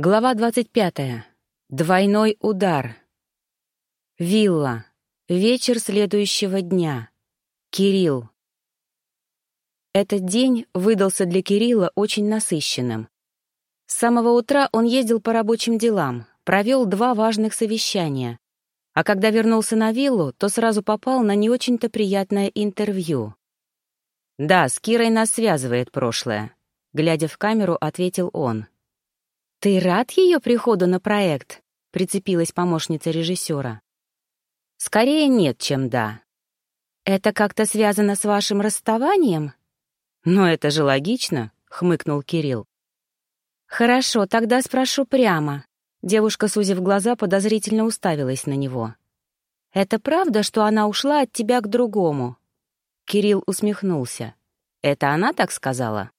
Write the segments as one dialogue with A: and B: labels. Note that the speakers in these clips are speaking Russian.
A: Глава 25. Двойной удар. Вилла. Вечер следующего дня. Кирилл. Этот день выдался для Кирилла очень насыщенным. С самого утра он ездил по рабочим делам, провел два важных совещания. А когда вернулся на виллу, то сразу попал на не очень-то приятное интервью. «Да, с Кирой нас связывает прошлое», — глядя в камеру, ответил он. «Ты рад ее приходу на проект?» — прицепилась помощница режиссера. «Скорее нет, чем да». «Это как-то связано с вашим расставанием?» «Но это же логично», — хмыкнул Кирилл. «Хорошо, тогда спрошу прямо». Девушка, сузив глаза, подозрительно уставилась на него. «Это правда, что она ушла от тебя к другому?» Кирилл усмехнулся. «Это она так сказала?»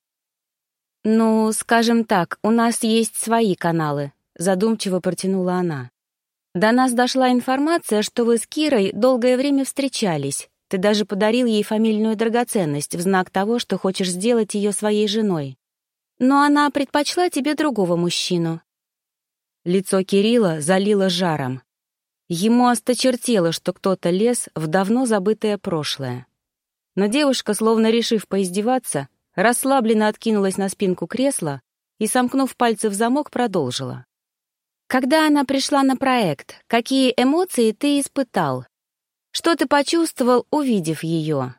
A: «Ну, скажем так, у нас есть свои каналы», — задумчиво протянула она. «До нас дошла информация, что вы с Кирой долгое время встречались. Ты даже подарил ей фамильную драгоценность в знак того, что хочешь сделать ее своей женой. Но она предпочла тебе другого мужчину». Лицо Кирилла залило жаром. Ему осточертело, что кто-то лез в давно забытое прошлое. Но девушка, словно решив поиздеваться, расслабленно откинулась на спинку кресла и, сомкнув пальцы в замок, продолжила. «Когда она пришла на проект, какие эмоции ты испытал? Что ты почувствовал, увидев ее?»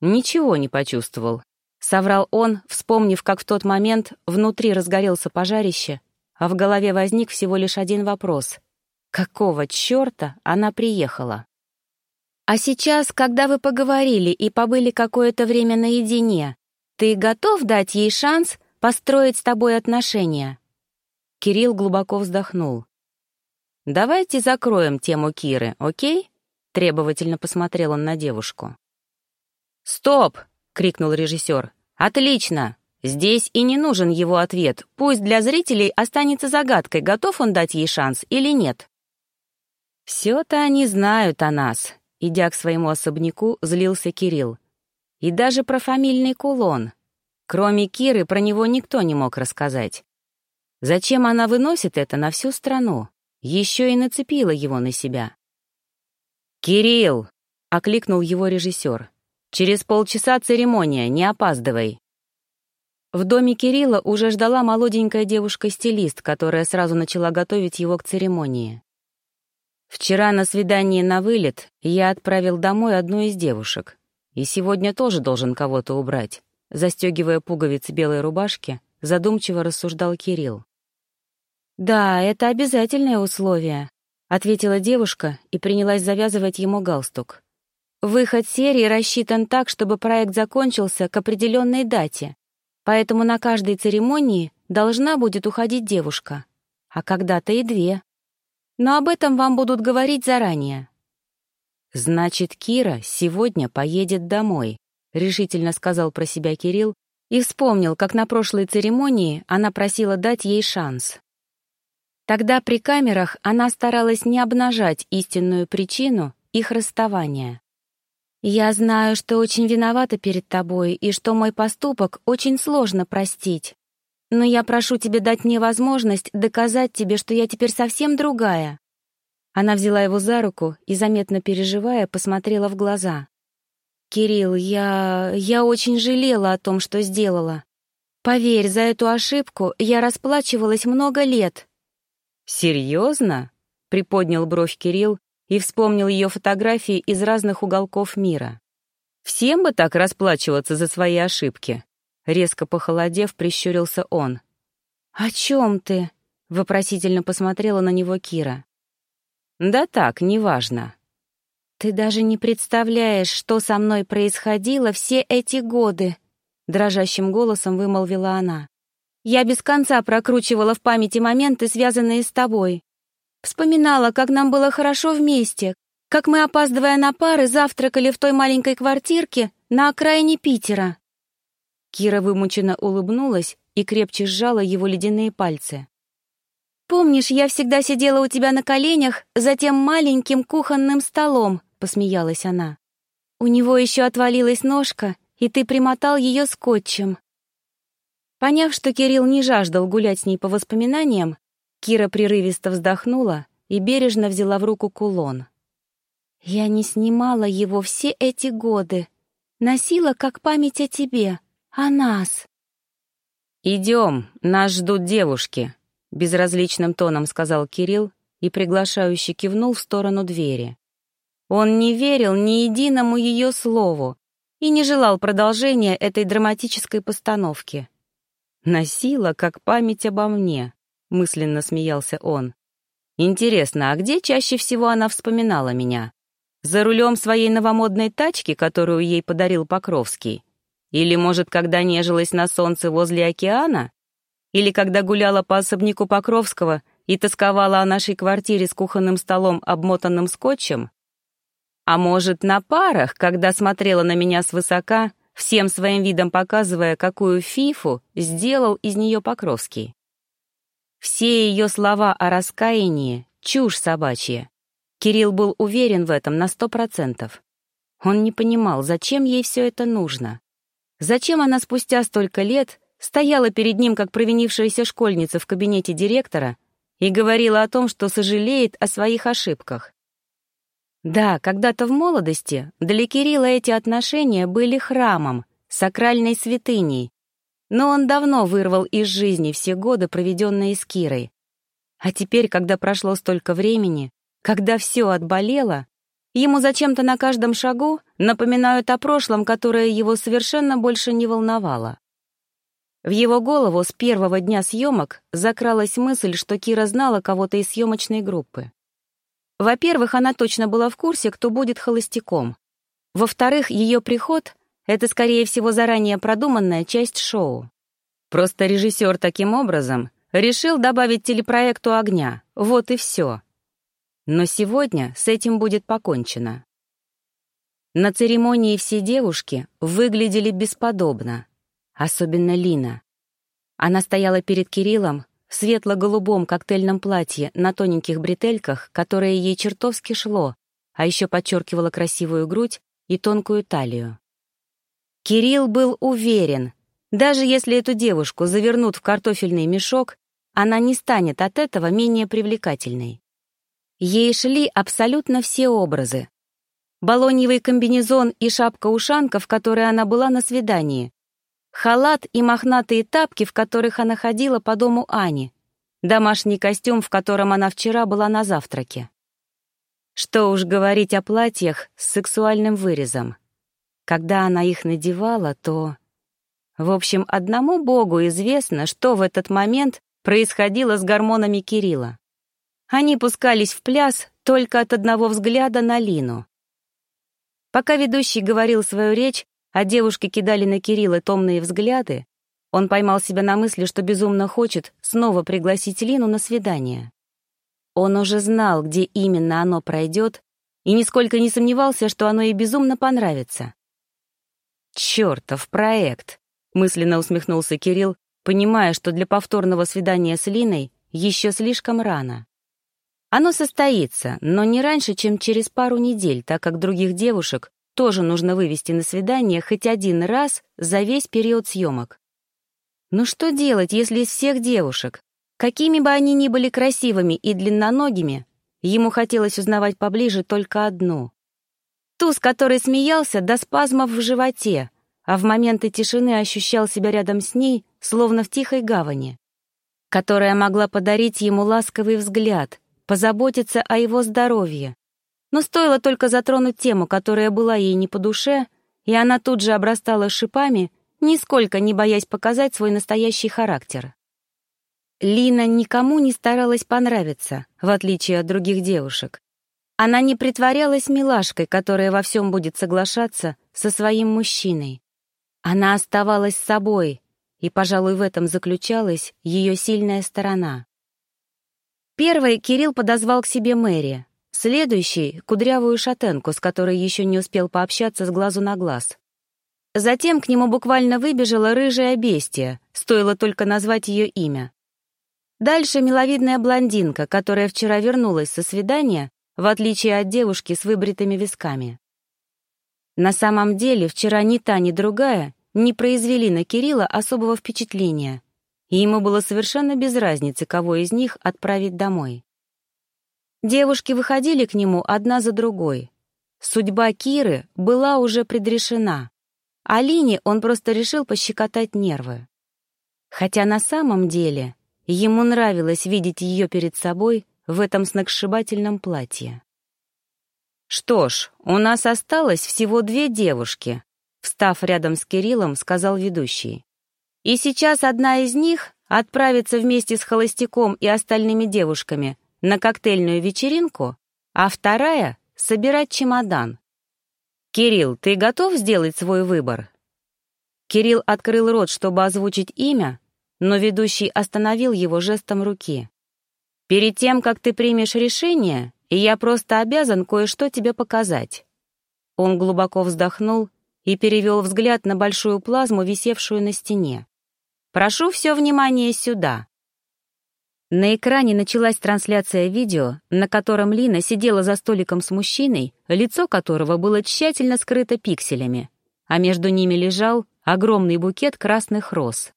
A: «Ничего не почувствовал», — соврал он, вспомнив, как в тот момент внутри разгорелся пожарище, а в голове возник всего лишь один вопрос. Какого черта она приехала? «А сейчас, когда вы поговорили и побыли какое-то время наедине, ты готов дать ей шанс построить с тобой отношения?» Кирилл глубоко вздохнул. «Давайте закроем тему Киры, окей?» Требовательно посмотрел он на девушку. «Стоп!» — крикнул режиссер. «Отлично! Здесь и не нужен его ответ. Пусть для зрителей останется загадкой, готов он дать ей шанс или нет». «Все-то они знают о нас», — идя к своему особняку, злился Кирилл. И даже про фамильный кулон. Кроме Киры, про него никто не мог рассказать. Зачем она выносит это на всю страну? Еще и нацепила его на себя. «Кирилл!» — окликнул его режиссер. «Через полчаса церемония, не опаздывай». В доме Кирилла уже ждала молоденькая девушка-стилист, которая сразу начала готовить его к церемонии. Вчера на свидание на вылет я отправил домой одну из девушек. И сегодня тоже должен кого-то убрать. Застегивая пуговицы белой рубашки, задумчиво рассуждал Кирилл. «Да, это обязательное условие», — ответила девушка и принялась завязывать ему галстук. «Выход серии рассчитан так, чтобы проект закончился к определенной дате, поэтому на каждой церемонии должна будет уходить девушка, а когда-то и две. Но об этом вам будут говорить заранее». «Значит, Кира сегодня поедет домой», — решительно сказал про себя Кирилл и вспомнил, как на прошлой церемонии она просила дать ей шанс. Тогда при камерах она старалась не обнажать истинную причину их расставания. «Я знаю, что очень виновата перед тобой и что мой поступок очень сложно простить. Но я прошу тебя дать мне возможность доказать тебе, что я теперь совсем другая. Она взяла его за руку и, заметно переживая, посмотрела в глаза. «Кирилл, я... я очень жалела о том, что сделала. Поверь, за эту ошибку я расплачивалась много лет».
B: «Серьезно?» — приподнял бровь Кирилл и вспомнил ее фотографии из разных уголков мира. «Всем бы так расплачиваться за свои ошибки?» Резко похолодев, прищурился он.
A: «О чем ты?» — вопросительно посмотрела на него Кира.
B: Да так, неважно.
A: Ты даже не представляешь, что со мной происходило все эти годы, дрожащим голосом вымолвила она. Я без конца прокручивала в памяти моменты, связанные с тобой. Вспоминала, как нам было хорошо вместе, как мы, опаздывая на пары, завтракали в той маленькой квартирке на окраине Питера. Кира вымученно улыбнулась и крепче сжала его ледяные пальцы. «Помнишь, я всегда сидела у тебя на коленях за тем маленьким кухонным столом?» — посмеялась она. «У него еще отвалилась ножка, и ты примотал ее скотчем». Поняв, что Кирилл не жаждал гулять с ней по воспоминаниям, Кира прерывисто вздохнула и бережно взяла в руку кулон. «Я не снимала его все эти годы. Носила как память о тебе, о нас».
B: «Идем, нас ждут девушки», — безразличным тоном сказал Кирилл и приглашающе кивнул в сторону двери. Он не верил ни единому ее слову и не желал продолжения этой драматической постановки. «Носила, как память обо мне», — мысленно смеялся он. «Интересно, а где чаще всего она вспоминала меня? За рулем своей новомодной тачки, которую ей подарил Покровский? Или, может, когда нежилась на солнце возле океана? Или когда гуляла по особняку Покровского и тосковала о нашей квартире с кухонным столом, обмотанным скотчем? А может, на парах, когда смотрела на меня свысока всем своим видом показывая, какую фифу сделал из нее Покровский. Все ее слова о раскаянии — чушь собачья. Кирилл был уверен в этом на сто процентов. Он не понимал, зачем ей все это нужно. Зачем она спустя столько лет стояла перед ним, как провинившаяся школьница в кабинете директора, и говорила о том, что сожалеет о своих ошибках. Да, когда-то в молодости для Кирилла эти отношения были храмом, сакральной святыней, но он давно вырвал из жизни все годы, проведенные с Кирой. А теперь, когда прошло столько времени, когда все отболело, ему зачем-то на каждом шагу напоминают о прошлом, которое его совершенно больше не волновало. В его голову с первого дня съемок закралась мысль, что Кира знала кого-то из съемочной группы. Во-первых, она точно была в курсе, кто будет холостяком. Во-вторых, ее приход — это, скорее всего, заранее продуманная часть шоу. Просто режиссер таким образом решил добавить телепроекту огня. Вот и все. Но сегодня с этим будет покончено. На церемонии все девушки выглядели бесподобно, особенно Лина. Она стояла перед Кириллом, в светло-голубом коктейльном платье на тоненьких бретельках, которое ей чертовски шло, а еще подчеркивало красивую грудь и тонкую талию. Кирилл был уверен, даже если эту девушку завернут в картофельный мешок, она не станет от этого менее привлекательной. Ей шли абсолютно все образы. Балоньевый комбинезон и шапка-ушанка, в которой она была на свидании, халат и мохнатые тапки, в которых она ходила по дому Ани, домашний костюм, в котором она вчера была на завтраке. Что уж говорить о платьях с сексуальным вырезом. Когда она их надевала, то... В общем, одному богу известно, что в этот момент происходило с гормонами Кирилла. Они пускались в пляс только от одного взгляда на Лину. Пока ведущий говорил свою речь, а девушки кидали на Кирилла томные взгляды, он поймал себя на мысли, что безумно хочет снова пригласить Лину на свидание. Он уже знал, где именно оно пройдет, и нисколько не сомневался, что оно ей безумно понравится. «Чёртов проект!» — мысленно усмехнулся Кирилл, понимая, что для повторного свидания с Линой еще слишком рано. Оно состоится, но не раньше, чем через пару недель, так как других девушек тоже нужно вывести на свидание хоть один раз за весь период съемок. Ну что делать, если из всех девушек, какими бы они ни были красивыми и длинноногими, ему хотелось узнавать поближе только одну. Ту, с которой смеялся до спазмов в животе, а в моменты тишины ощущал себя рядом с ней, словно в тихой гавани, которая могла подарить ему ласковый взгляд, позаботиться о его здоровье, но стоило только затронуть тему, которая была ей не по душе, и она тут же обрастала шипами, нисколько не боясь показать свой настоящий характер. Лина никому не старалась понравиться, в отличие от других девушек. Она не притворялась милашкой, которая во всем будет соглашаться со своим мужчиной. Она оставалась собой, и, пожалуй, в этом заключалась ее сильная сторона. Первой Кирилл подозвал к себе Мэри, Следующий — кудрявую шатенку, с которой еще не успел пообщаться с глазу на глаз. Затем к нему буквально выбежала рыжая бестия, стоило только назвать ее имя. Дальше миловидная блондинка, которая вчера вернулась со свидания, в отличие от девушки с выбритыми висками. На самом деле, вчера ни та, ни другая
A: не произвели на Кирилла особого впечатления, и ему было совершенно без разницы, кого из них отправить домой. Девушки выходили к нему одна за другой. Судьба Киры была уже предрешена. Алине он просто решил пощекотать нервы. Хотя на самом деле ему нравилось видеть ее перед собой в этом сногсшибательном платье. «Что ж, у нас осталось всего две девушки», — встав рядом с Кириллом, сказал ведущий. «И сейчас одна из них отправится вместе с холостяком и остальными девушками на коктейльную вечеринку, а вторая — собирать чемодан. «Кирилл, ты готов сделать свой выбор?» Кирилл открыл рот, чтобы озвучить имя, но ведущий остановил его жестом руки. «Перед тем, как ты примешь решение, я просто обязан кое-что тебе показать». Он глубоко вздохнул и перевел взгляд на большую плазму, висевшую на стене. «Прошу все внимание сюда». На экране началась трансляция видео, на котором Лина сидела за столиком с мужчиной, лицо которого было тщательно скрыто пикселями, а между ними лежал огромный букет красных роз.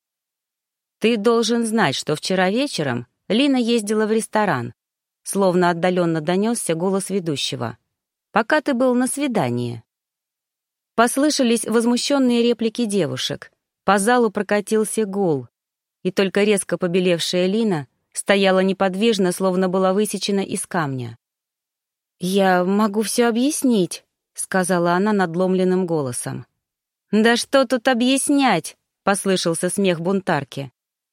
A: «Ты должен знать, что вчера вечером Лина ездила в ресторан», словно отдаленно донесся голос ведущего. «Пока ты был на свидании». Послышались возмущенные реплики девушек. По залу прокатился гул, и только резко побелевшая Лина стояла неподвижно, словно была высечена из камня. «Я могу все объяснить», — сказала она надломленным голосом. «Да что тут объяснять?» — послышался смех бунтарки.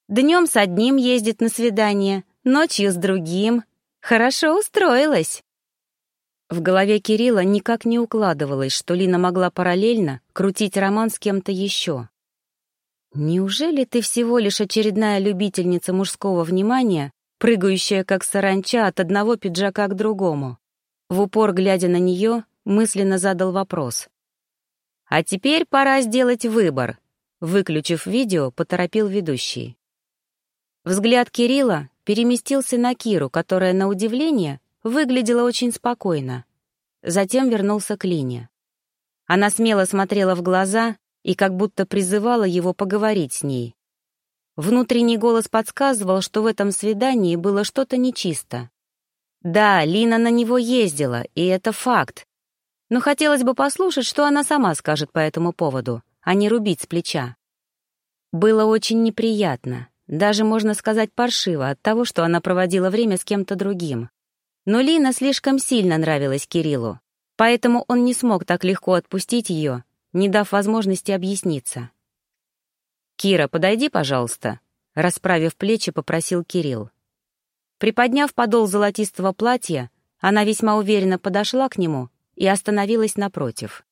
A: «Днем с одним ездит на свидание, ночью с другим. Хорошо устроилась». В голове Кирилла никак не укладывалось, что Лина могла параллельно крутить роман с кем-то еще. Неужели ты всего лишь очередная любительница мужского внимания, прыгающая как саранча от одного пиджака к другому? В упор, глядя на нее, мысленно задал вопрос. «А теперь пора сделать выбор», — выключив видео, поторопил ведущий. Взгляд Кирилла переместился на Киру, которая, на удивление, выглядела очень спокойно. Затем вернулся к Лине. Она смело смотрела в глаза и как будто призывала его поговорить с ней. Внутренний голос подсказывал, что в этом свидании было что-то нечисто. Да, Лина на него ездила, и это факт. Но хотелось бы послушать, что она сама скажет по этому поводу, а не рубить с плеча. Было очень неприятно, даже, можно сказать, паршиво от того, что она проводила время с кем-то другим. Но Лина слишком сильно нравилась Кириллу, поэтому он не смог так легко отпустить ее не дав возможности объясниться. «Кира, подойди, пожалуйста», — расправив плечи, попросил Кирилл. Приподняв подол золотистого платья, она весьма уверенно подошла к нему и остановилась напротив.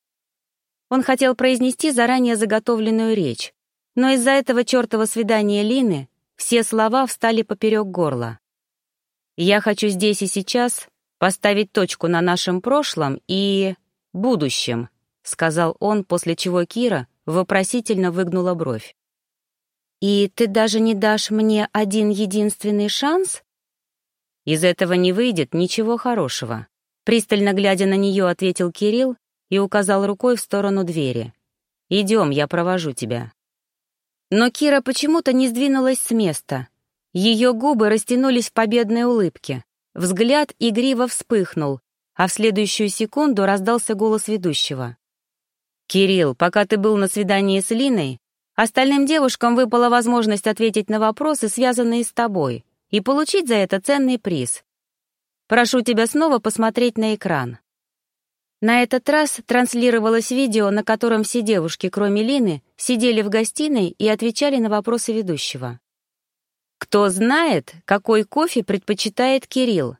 A: Он хотел произнести заранее заготовленную речь, но из-за этого чертова свидания Лины все слова встали поперек горла. «Я хочу здесь и сейчас поставить точку на нашем прошлом и... будущем», — сказал он, после чего Кира вопросительно выгнула бровь. «И ты даже не дашь мне один единственный шанс?» «Из этого не выйдет ничего хорошего», — пристально глядя на нее, ответил Кирилл и указал рукой в сторону двери. «Идем, я провожу тебя». Но Кира почему-то не сдвинулась с места. Ее губы растянулись в победной улыбке. Взгляд игриво вспыхнул, а в следующую секунду раздался голос ведущего. «Кирилл, пока ты был на свидании с Линой, остальным девушкам выпала возможность ответить на вопросы, связанные с тобой, и получить за это ценный приз. Прошу тебя снова посмотреть на экран». На этот раз транслировалось видео, на котором все девушки, кроме Лины, сидели в гостиной и отвечали на вопросы ведущего. Кто знает, какой кофе предпочитает Кирилл?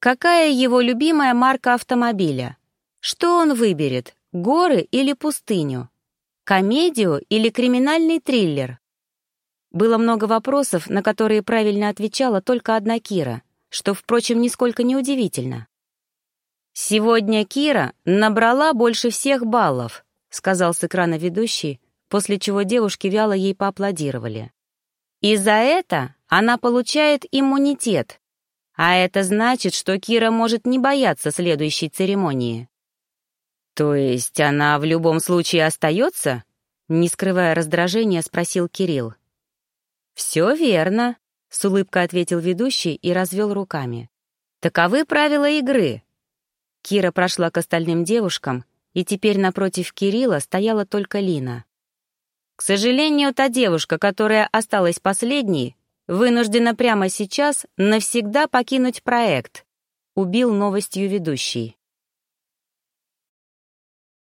A: Какая его любимая марка автомобиля? Что он выберет, Горы или пустыню? Комедию или криминальный триллер? Было много вопросов, на которые правильно отвечала только одна Кира, что, впрочем, нисколько не удивительно. «Сегодня Кира набрала больше всех баллов», сказал с экрана ведущий, после чего девушки вяло ей поаплодировали. «И за это она получает иммунитет, а это значит, что Кира может не бояться следующей церемонии. «То есть она в любом случае остается?» Не скрывая раздражения, спросил Кирилл. «Все верно», — с улыбкой ответил ведущий и развел руками. «Таковы правила игры». Кира прошла к остальным девушкам, и теперь напротив Кирилла стояла только Лина. «К сожалению, та девушка, которая осталась последней, вынуждена прямо сейчас навсегда покинуть проект», — убил новостью ведущий.